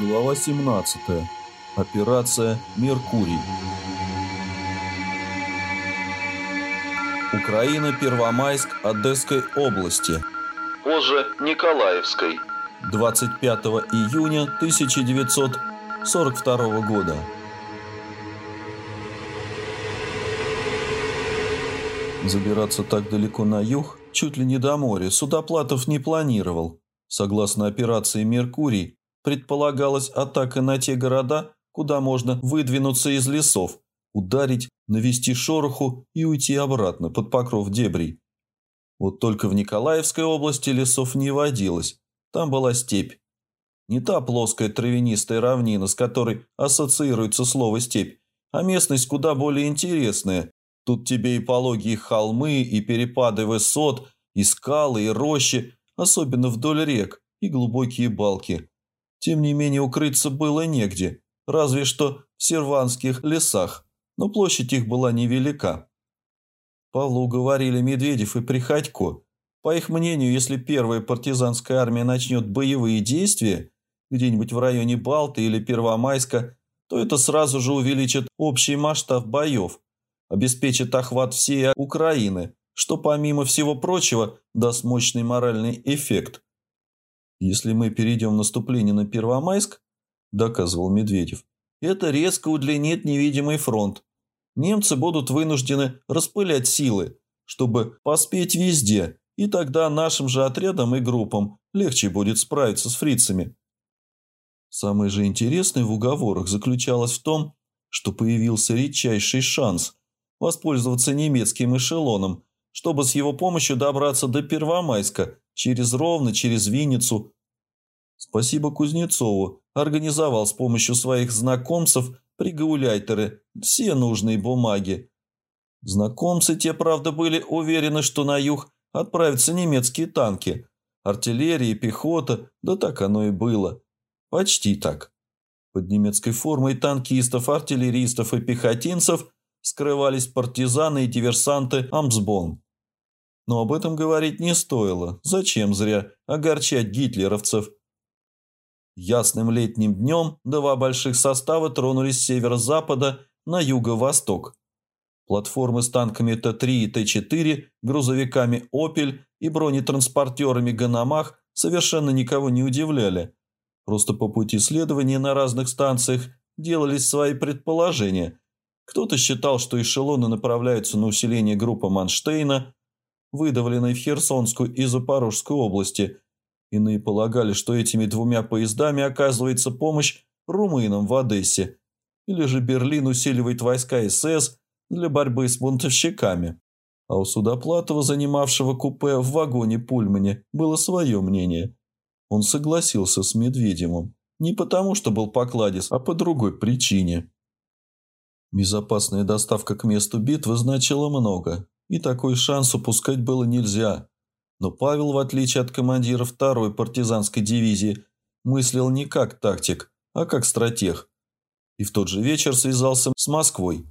Глава 17. Операция «Меркурий». Украина, Первомайск, Одесской области. Позже Николаевской. 25 июня 1942 года. Забираться так далеко на юг, чуть ли не до моря, Судоплатов не планировал. Согласно операции «Меркурий», предполагалась атака на те города, куда можно выдвинуться из лесов, ударить, навести шороху и уйти обратно под покров дебрей. Вот только в Николаевской области лесов не водилось, там была степь. Не та плоская травянистая равнина, с которой ассоциируется слово «степь», а местность куда более интересная. Тут тебе и пологие холмы, и перепады высот, и скалы, и рощи, особенно вдоль рек, и глубокие балки. Тем не менее укрыться было негде, разве что в серванских лесах, но площадь их была невелика. Павлу говорили Медведев и Приходько. По их мнению, если первая партизанская армия начнет боевые действия где-нибудь в районе Балты или Первомайска, то это сразу же увеличит общий масштаб боев, обеспечит охват всей Украины, что, помимо всего прочего, даст мощный моральный эффект. «Если мы перейдем наступление на Первомайск, – доказывал Медведев, – это резко удлинит невидимый фронт. Немцы будут вынуждены распылять силы, чтобы поспеть везде, и тогда нашим же отрядам и группам легче будет справиться с фрицами». Самое же интересное в уговорах заключалось в том, что появился редчайший шанс воспользоваться немецким эшелоном, чтобы с его помощью добраться до Первомайска через Ровно, через Винницу. Спасибо Кузнецову, организовал с помощью своих знакомцев при Гауляйтере все нужные бумаги. Знакомцы те, правда, были уверены, что на юг отправятся немецкие танки, артиллерия и пехота, да так оно и было. Почти так. Под немецкой формой танкистов, артиллеристов и пехотинцев скрывались партизаны и диверсанты Амсбон. Но об этом говорить не стоило. Зачем зря огорчать гитлеровцев? Ясным летним днем два больших состава тронулись с северо-запада на юго-восток. Платформы с танками Т-3 и Т-4, грузовиками «Опель» и бронетранспортерами «Ганамах» совершенно никого не удивляли. Просто по пути следования на разных станциях делались свои предположения. Кто-то считал, что эшелоны направляются на усиление группы Манштейна, выдавленной в Херсонскую и Запорожскую области. Иные полагали, что этими двумя поездами оказывается помощь румынам в Одессе, или же Берлин усиливает войска СС для борьбы с бунтовщиками. А у Судоплатова, занимавшего купе в вагоне-пульмане, было свое мнение. Он согласился с Медведевым. Не потому, что был покладис, а по другой причине. Безопасная доставка к месту битвы значила много и такой шанс упускать было нельзя. Но Павел, в отличие от командира второй партизанской дивизии, мыслил не как тактик, а как стратег. И в тот же вечер связался с Москвой,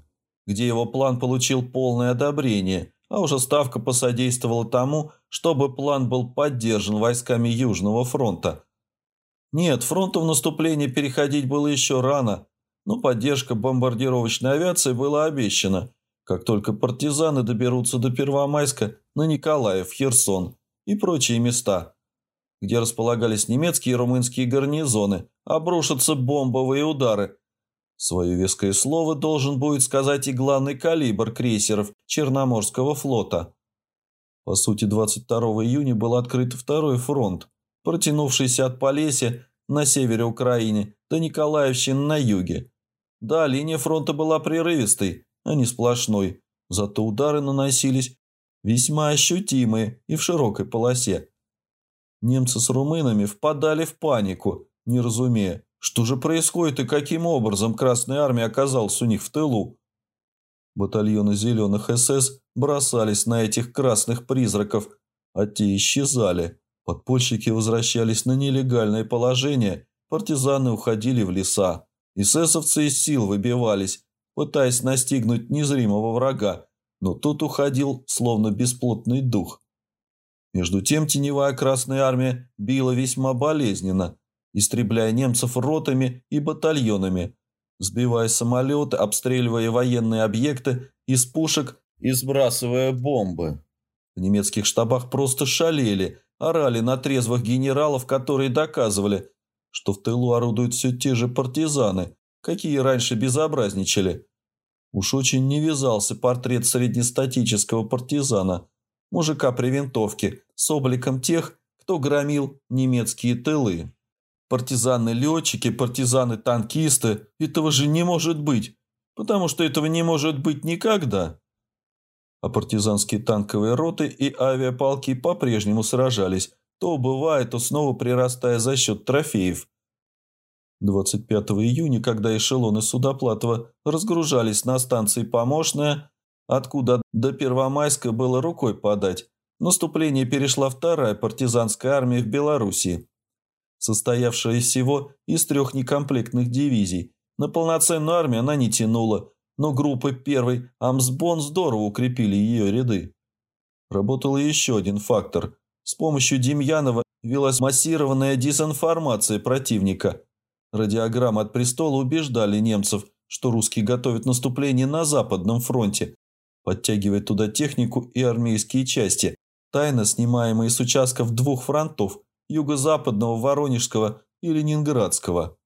где его план получил полное одобрение, а уже Ставка посодействовала тому, чтобы план был поддержан войсками Южного фронта. Нет, фронту в наступление переходить было еще рано, но поддержка бомбардировочной авиации была обещана – как только партизаны доберутся до Первомайска, на Николаев, Херсон и прочие места, где располагались немецкие и румынские гарнизоны, обрушатся бомбовые удары. Свое веское слово должен будет сказать и главный калибр крейсеров Черноморского флота. По сути, 22 июня был открыт второй фронт, протянувшийся от Полесья на севере Украины до Николаевщины на юге. Да, линия фронта была прерывистой, а не сплошной, зато удары наносились весьма ощутимые и в широкой полосе. Немцы с румынами впадали в панику, не разумея, что же происходит и каким образом Красная Армия оказалась у них в тылу. Батальоны зеленых СС бросались на этих красных призраков, а те исчезали. Подпольщики возвращались на нелегальное положение, партизаны уходили в леса. Эсэсовцы из сил выбивались, пытаясь настигнуть незримого врага, но тот уходил, словно бесплотный дух. Между тем теневая Красная Армия била весьма болезненно, истребляя немцев ротами и батальонами, сбивая самолеты, обстреливая военные объекты из пушек и сбрасывая бомбы. В немецких штабах просто шалели, орали на трезвых генералов, которые доказывали, что в тылу орудуют все те же партизаны, какие раньше безобразничали. Уж очень не вязался портрет среднестатического партизана, мужика при винтовке, с обликом тех, кто громил немецкие тылы. Партизаны-летчики, партизаны-танкисты – этого же не может быть, потому что этого не может быть никогда. А партизанские танковые роты и авиаполки по-прежнему сражались, то убывая, то снова прирастая за счет трофеев. 25 июня, когда эшелоны Судоплатова разгружались на станции Помощная, откуда до Первомайска было рукой подать, наступление перешла вторая партизанская армия в Белоруссии состоявшая всего из трех некомплектных дивизий. На полноценную армию она не тянула, но группы первой Амсбон здорово укрепили ее ряды. Работал еще один фактор. С помощью Демьянова велась массированная дезинформация противника. Радиограммы от престола убеждали немцев, что русские готовят наступление на Западном фронте, подтягивая туда технику и армейские части, тайно снимаемые с участков двух фронтов – юго-западного, Воронежского и Ленинградского.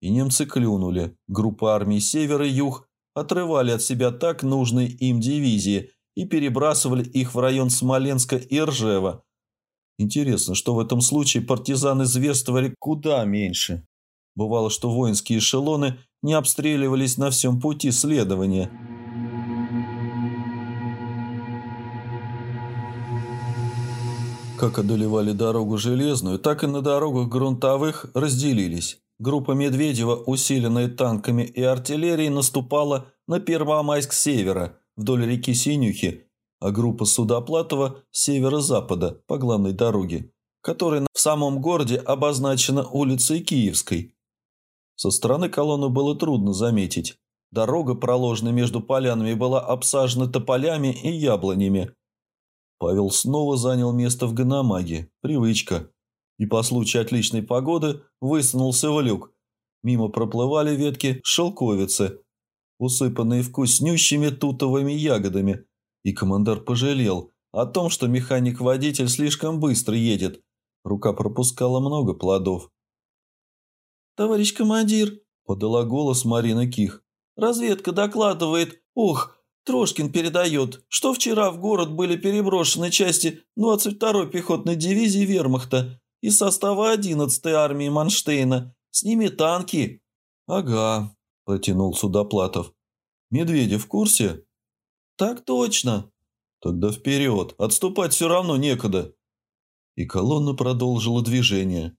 И немцы клюнули. Группа армий Север и Юг отрывали от себя так нужные им дивизии и перебрасывали их в район Смоленска и Ржева. Интересно, что в этом случае партизаны зверствовали куда меньше. Бывало, что воинские эшелоны не обстреливались на всем пути следования – Как одолевали дорогу железную, так и на дорогах грунтовых разделились. Группа Медведева, усиленная танками и артиллерией, наступала на Первомайск с севера, вдоль реки Синюхи, а группа Судоплатова северо-запада по главной дороге, которая в самом городе обозначена улицей Киевской. Со стороны колонны было трудно заметить. Дорога, проложенная между полянами, была обсажена тополями и яблонями. Павел снова занял место в гономаге. Привычка. И по случаю отличной погоды высунулся в люк. Мимо проплывали ветки шелковицы, усыпанные вкуснющими тутовыми ягодами. И командар пожалел о том, что механик-водитель слишком быстро едет. Рука пропускала много плодов. «Товарищ командир», – подала голос Марина Ких. «Разведка докладывает. Ох, Трошкин передает, что вчера в город были переброшены части 22-й пехотной дивизии вермахта из состава 11-й армии Манштейна. С ними танки». «Ага», – протянул Судоплатов. «Медведев в курсе?» «Так точно». «Тогда вперед, отступать все равно некогда». И колонна продолжила движение.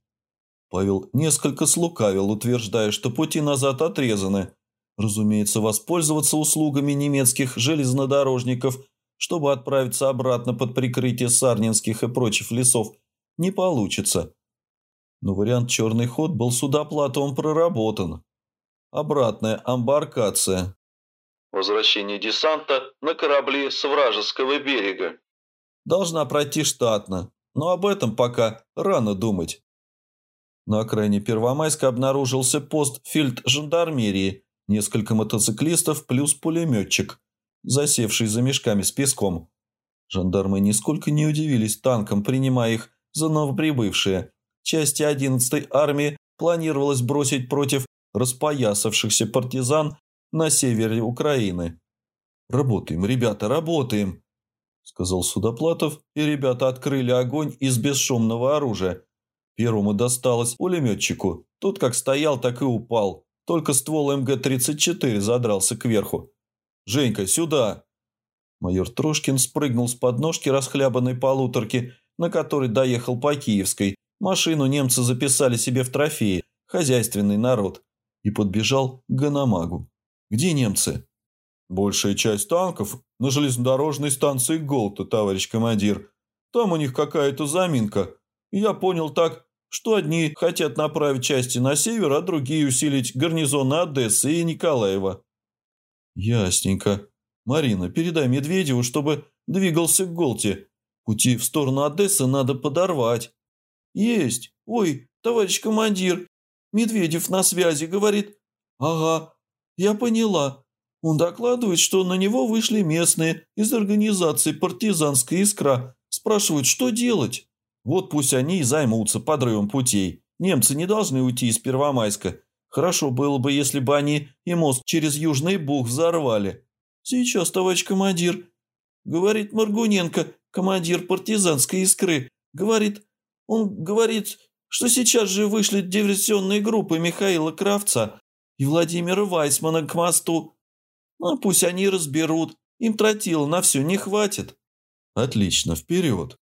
Павел несколько слукавил, утверждая, что пути назад отрезаны – Разумеется, воспользоваться услугами немецких железнодорожников, чтобы отправиться обратно под прикрытие сарнинских и прочих лесов, не получится. Но вариант «черный ход» был судоплатовым проработан. Обратная амбаркация. Возвращение десанта на корабли с вражеского берега. Должна пройти штатно, но об этом пока рано думать. На окраине Первомайска обнаружился пост фельд-жандармерии – несколько мотоциклистов плюс пулеметчик, засевший за мешками с песком. Жандармы нисколько не удивились танкам, принимая их за новоприбывшие. Части 11-й армии планировалось бросить против распоясавшихся партизан на севере Украины. «Работаем, ребята, работаем!» – сказал Судоплатов, и ребята открыли огонь из бесшумного оружия. Первому досталось пулеметчику. Тот как стоял, так и упал. Только ствол МГ-34 задрался кверху. «Женька, сюда!» Майор Трошкин спрыгнул с подножки расхлябанной полуторки, на которой доехал по Киевской. Машину немцы записали себе в трофеи, хозяйственный народ, и подбежал к Ганамагу. «Где немцы?» «Большая часть танков на железнодорожной станции Голта, товарищ командир. Там у них какая-то заминка. Я понял так, что одни хотят направить части на север, а другие усилить гарнизоны Одессы и Николаева. Ясненько. Марина, передай Медведеву, чтобы двигался к Голте. Пути в сторону Одессы надо подорвать. Есть. Ой, товарищ командир. Медведев на связи, говорит. Ага, я поняла. Он докладывает, что на него вышли местные из организации «Партизанская искра». Спрашивают, что делать. Вот пусть они и займутся подрывом путей. Немцы не должны уйти из Первомайска. Хорошо было бы, если бы они и мост через Южный Буг взорвали. Сейчас, товарищ командир. Говорит Маргуненко, командир партизанской искры. Говорит, он говорит, что сейчас же вышли диверсионные группы Михаила Кравца и Владимира Вайсмана к мосту. Ну, пусть они разберут. Им тротила на все не хватит. Отлично, вперед.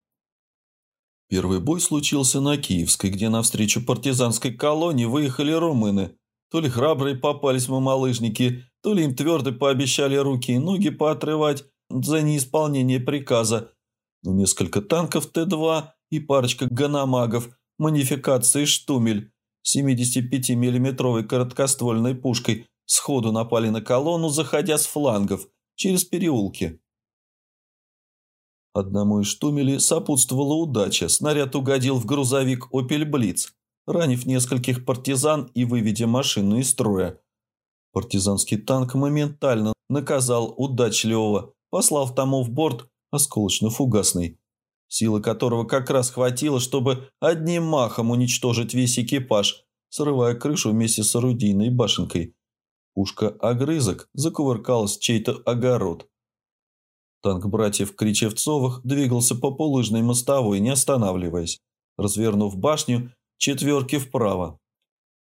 Первый бой случился на Киевской, где навстречу партизанской колонии выехали румыны. То ли храбрые попались мамалыжники, то ли им твердо пообещали руки и ноги поотрывать за неисполнение приказа. Несколько танков Т-2 и парочка ганамагов манификации «Штумель» 75 миллиметровой короткоствольной пушкой сходу напали на колонну, заходя с флангов через переулки. Одному из штумелей сопутствовала удача. Снаряд угодил в грузовик «Опель Блиц», ранив нескольких партизан и выведя машину из строя. Партизанский танк моментально наказал удачливого, послав тому в борт осколочно-фугасный, силы которого как раз хватило, чтобы одним махом уничтожить весь экипаж, срывая крышу вместе с орудийной башенкой. Пушка-огрызок закувыркалась чей-то огород. Танк братьев Кричевцовых двигался по полыжной мостовой, не останавливаясь, развернув башню четверки вправо.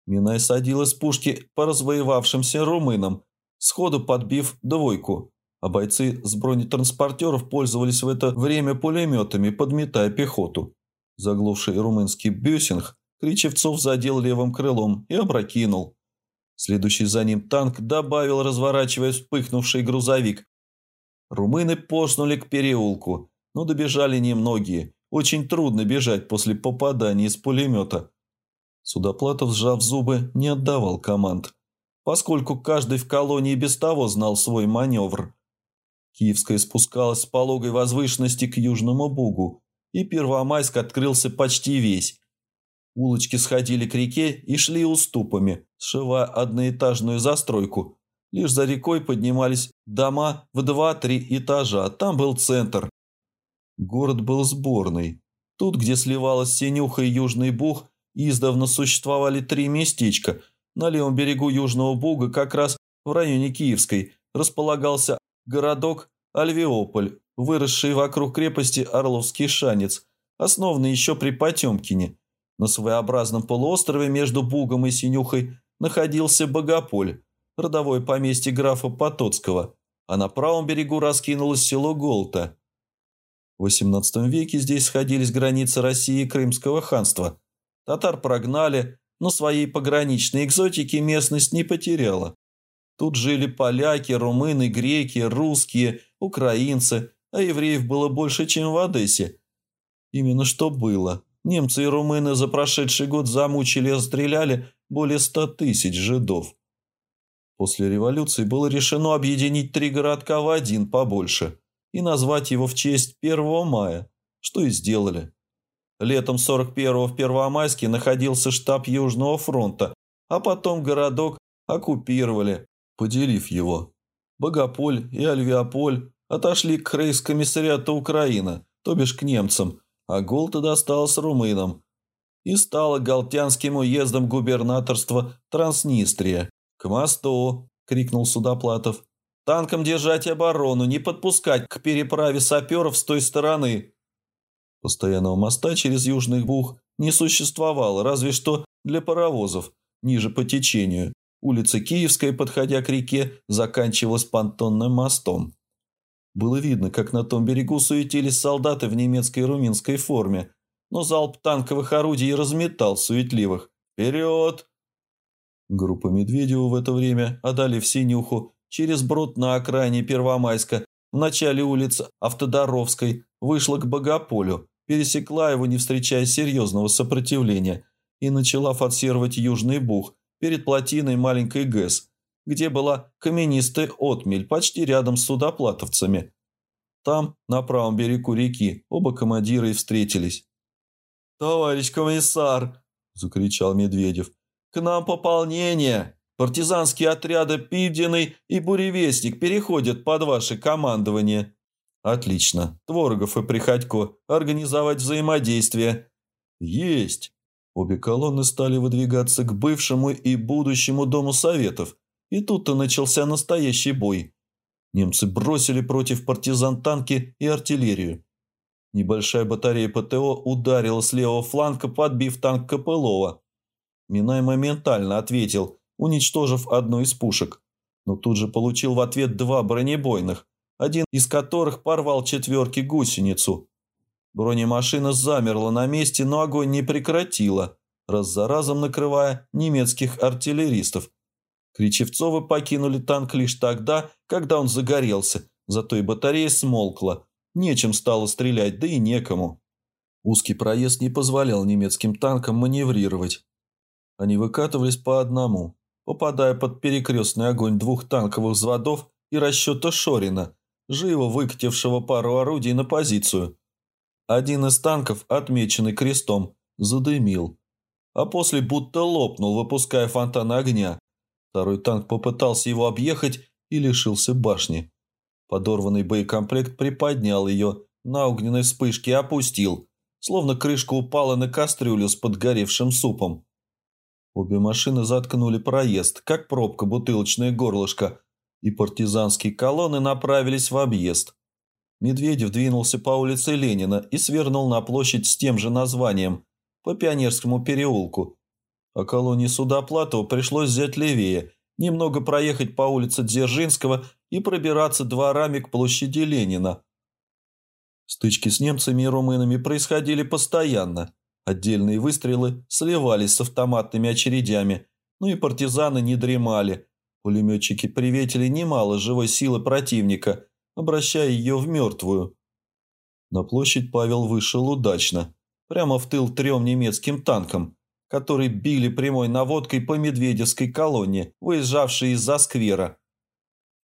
Минай садил из пушки по развоевавшимся румынам, сходу подбив двойку, а бойцы с бронетранспортеров пользовались в это время пулеметами, подметая пехоту. Заглушив румынский бюсинг, Кричевцов задел левым крылом и опрокинул. Следующий за ним танк добавил, разворачивая вспыхнувший грузовик, Румыны пошнули к переулку, но добежали немногие. Очень трудно бежать после попадания из пулемета. Судоплатов, сжав зубы, не отдавал команд, поскольку каждый в колонии без того знал свой маневр. Киевская спускалась с пологой возвышенности к Южному Бугу, и Первомайск открылся почти весь. Улочки сходили к реке и шли уступами, сшивая одноэтажную застройку – Лишь за рекой поднимались дома в два-три этажа, там был центр. Город был сборный. Тут, где сливалась Синюха и Южный Буг, издавна существовали три местечка. На левом берегу Южного Буга, как раз в районе Киевской, располагался городок Альвеополь, выросший вокруг крепости Орловский Шанец, основанный еще при Потемкине. На своеобразном полуострове между Бугом и Синюхой находился Богополь, родовое поместье графа Потоцкого, а на правом берегу раскинулось село Голта. В XVIII веке здесь сходились границы России и Крымского ханства. Татар прогнали, но своей пограничной экзотики местность не потеряла. Тут жили поляки, румыны, греки, русские, украинцы, а евреев было больше, чем в Одессе. Именно что было. Немцы и румыны за прошедший год замучили и расстреляли более ста тысяч жидов. После революции было решено объединить три городка в один побольше и назвать его в честь 1 мая, что и сделали. Летом 41-го в Первомайске находился штаб Южного фронта, а потом городок оккупировали, поделив его. Богополь и Альвеополь отошли к рейс-комиссариату Украины, то бишь к немцам, а Голта досталась румынам и стала Галтянским уездом губернаторства Транснистрия. «К мосту!» – крикнул Судоплатов. «Танкам держать оборону, не подпускать к переправе саперов с той стороны!» Постоянного моста через Южный Бух не существовало, разве что для паровозов, ниже по течению. Улица Киевская, подходя к реке, заканчивалась понтонным мостом. Было видно, как на том берегу суетились солдаты в немецкой и румынской форме, но залп танковых орудий разметал суетливых. «Вперед!» Группа Медведева в это время, одолев Синюху, через брод на окраине Первомайска, в начале улицы Автодоровской, вышла к Богополю, пересекла его, не встречая серьезного сопротивления, и начала форсировать Южный Бух перед плотиной маленькой ГЭС, где была каменистая отмель почти рядом с судоплатовцами. Там, на правом берегу реки, оба командира и встретились. «Товарищ комиссар!» – закричал Медведев. «К нам пополнение! Партизанские отряды Пидиный и Буревестник переходят под ваше командование». «Отлично. Творогов и Приходько. Организовать взаимодействие». «Есть!» Обе колонны стали выдвигаться к бывшему и будущему Дому Советов, и тут-то начался настоящий бой. Немцы бросили против партизан танки и артиллерию. Небольшая батарея ПТО ударила с левого фланга, подбив танк Копылова. Минай моментально ответил, уничтожив одну из пушек, но тут же получил в ответ два бронебойных, один из которых порвал четверки гусеницу. Бронемашина замерла на месте, но огонь не прекратила, раз за разом накрывая немецких артиллеристов. Кричевцовы покинули танк лишь тогда, когда он загорелся, зато и батарея смолкла. Нечем стало стрелять, да и некому. Узкий проезд не позволял немецким танкам маневрировать. Они выкатывались по одному, попадая под перекрестный огонь двух танковых взводов и расчета Шорина, живо выкатившего пару орудий на позицию. Один из танков, отмеченный крестом, задымил, а после будто лопнул, выпуская фонтан огня. Второй танк попытался его объехать и лишился башни. Подорванный боекомплект приподнял ее на огненной вспышке опустил, словно крышка упала на кастрюлю с подгоревшим супом. Обе машины заткнули проезд, как пробка бутылочное горлышко, и партизанские колонны направились в объезд. Медведев двинулся по улице Ленина и свернул на площадь с тем же названием, по Пионерскому переулку. А колонии Судоплатова пришлось взять левее, немного проехать по улице Дзержинского и пробираться дворами к площади Ленина. Стычки с немцами и румынами происходили постоянно. Отдельные выстрелы сливались с автоматными очередями, но и партизаны не дремали. Пулеметчики приветили немало живой силы противника, обращая ее в мертвую. На площадь Павел вышел удачно, прямо в тыл трем немецким танкам, которые били прямой наводкой по Медведевской колонне, выезжавшей из-за сквера.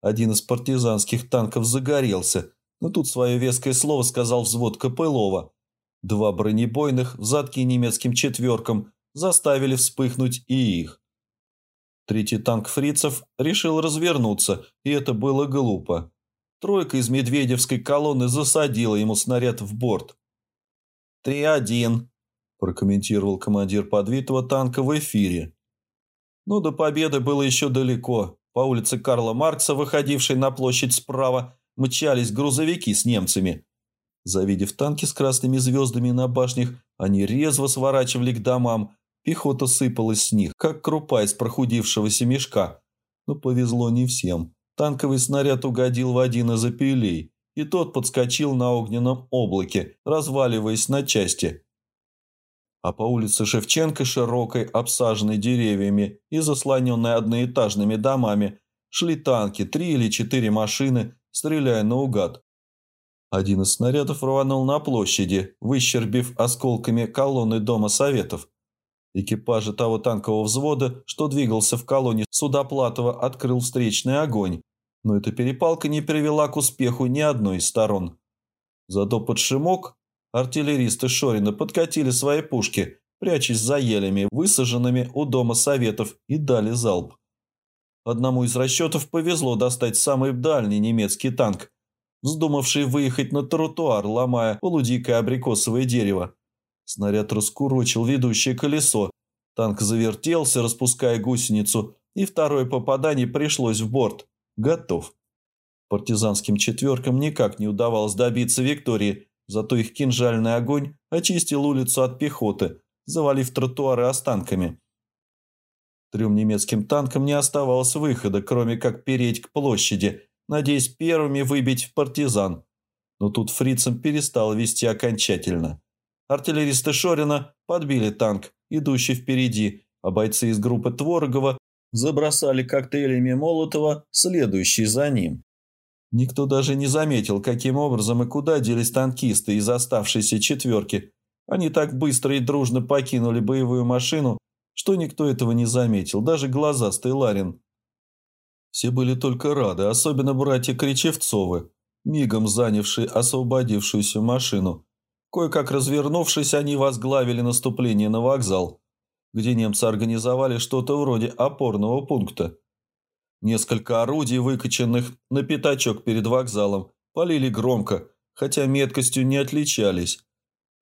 Один из партизанских танков загорелся, но тут свое веское слово сказал взвод Копылова. Два бронебойных, взадки немецким четверкам, заставили вспыхнуть и их. Третий танк фрицев решил развернуться, и это было глупо. Тройка из Медведевской колонны засадила ему снаряд в борт. «Три один», – прокомментировал командир подвитого танка в эфире. Но до победы было еще далеко. По улице Карла Маркса, выходившей на площадь справа, мчались грузовики с немцами. Завидев танки с красными звездами на башнях, они резво сворачивали к домам. Пехота сыпалась с них, как крупа из прохудившегося мешка. Но повезло не всем. Танковый снаряд угодил в один из опелей, и тот подскочил на огненном облаке, разваливаясь на части а по улице Шевченко, широкой, обсаженной деревьями и заслоненной одноэтажными домами, шли танки, три или четыре машины, стреляя наугад. Один из снарядов рванул на площади, выщербив осколками колонны Дома Советов. Экипажи того танкового взвода, что двигался в колонне Судоплатова, открыл встречный огонь, но эта перепалка не привела к успеху ни одной из сторон. Зато под шимок Артиллеристы Шорина подкатили свои пушки, прячась за елями, высаженными у дома советов, и дали залп. Одному из расчетов повезло достать самый дальний немецкий танк, вздумавший выехать на тротуар, ломая полудикое абрикосовое дерево. Снаряд раскурочил ведущее колесо. Танк завертелся, распуская гусеницу, и второе попадание пришлось в борт. Готов. Партизанским четверкам никак не удавалось добиться Виктории, Зато их кинжальный огонь очистил улицу от пехоты, завалив тротуары останками. Трем немецким танкам не оставалось выхода, кроме как переть к площади, надеясь первыми выбить в партизан. Но тут фрицам перестал вести окончательно. Артиллеристы Шорина подбили танк, идущий впереди, а бойцы из группы Творогова забросали коктейлями Молотова, следующий за ним. Никто даже не заметил, каким образом и куда делись танкисты из оставшейся четверки. Они так быстро и дружно покинули боевую машину, что никто этого не заметил, даже глазастый Ларин. Все были только рады, особенно братья Кричевцовы, мигом занявшие освободившуюся машину. Кое-как развернувшись, они возглавили наступление на вокзал. где немцы организовали что-то вроде опорного пункта. Несколько орудий, выкачанных на пятачок перед вокзалом, полили громко, хотя меткостью не отличались.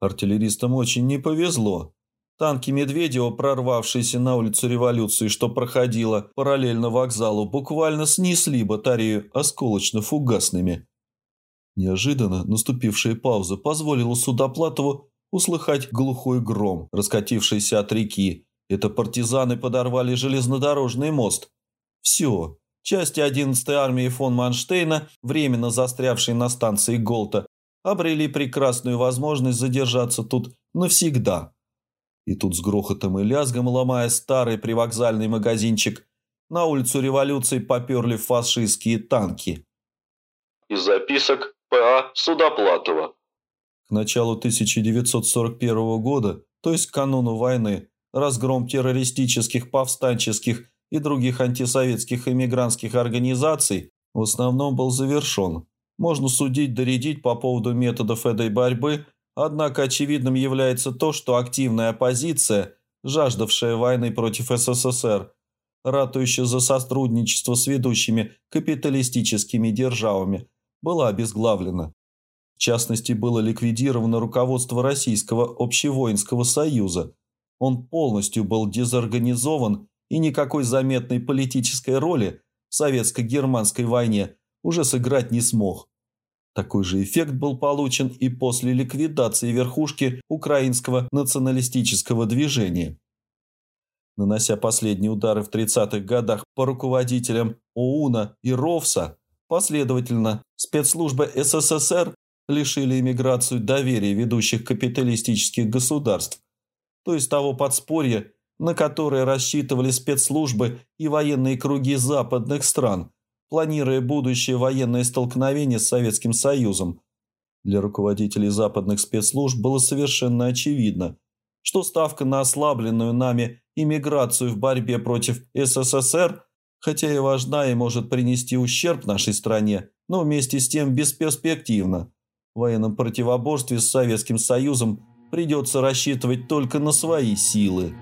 Артиллеристам очень не повезло. Танки Медведева, прорвавшиеся на улицу революции, что проходило параллельно вокзалу, буквально снесли батарею осколочно-фугасными. Неожиданно наступившая пауза позволила Судоплатову услыхать глухой гром, раскатившийся от реки. Это партизаны подорвали железнодорожный мост. Все. Части 11-й армии фон Манштейна, временно застрявшие на станции Голта, обрели прекрасную возможность задержаться тут навсегда. И тут с грохотом и лязгом, ломая старый привокзальный магазинчик, на улицу революции поперли фашистские танки. Из записок П.А. Судоплатова. К началу 1941 года, то есть к кануну войны, разгром террористических, повстанческих и других антисоветских иммигрантских организаций в основном был завершен. Можно судить, доредить по поводу методов этой борьбы, однако очевидным является то, что активная оппозиция, жаждавшая войны против СССР, ратующая за сотрудничество с ведущими капиталистическими державами, была обезглавлена. В частности, было ликвидировано руководство Российского общевоинского союза. Он полностью был дезорганизован и никакой заметной политической роли в советско-германской войне уже сыграть не смог. Такой же эффект был получен и после ликвидации верхушки украинского националистического движения. Нанося последние удары в 30-х годах по руководителям ОУНа и РОВСа, последовательно спецслужбы СССР лишили иммиграцию доверия ведущих капиталистических государств, то есть того подспорья, на которое рассчитывали спецслужбы и военные круги западных стран, планируя будущее военное столкновение с Советским Союзом. Для руководителей западных спецслужб было совершенно очевидно, что ставка на ослабленную нами иммиграцию в борьбе против СССР, хотя и важна и может принести ущерб нашей стране, но вместе с тем бесперспективна. В военном противоборстве с Советским Союзом придется рассчитывать только на свои силы.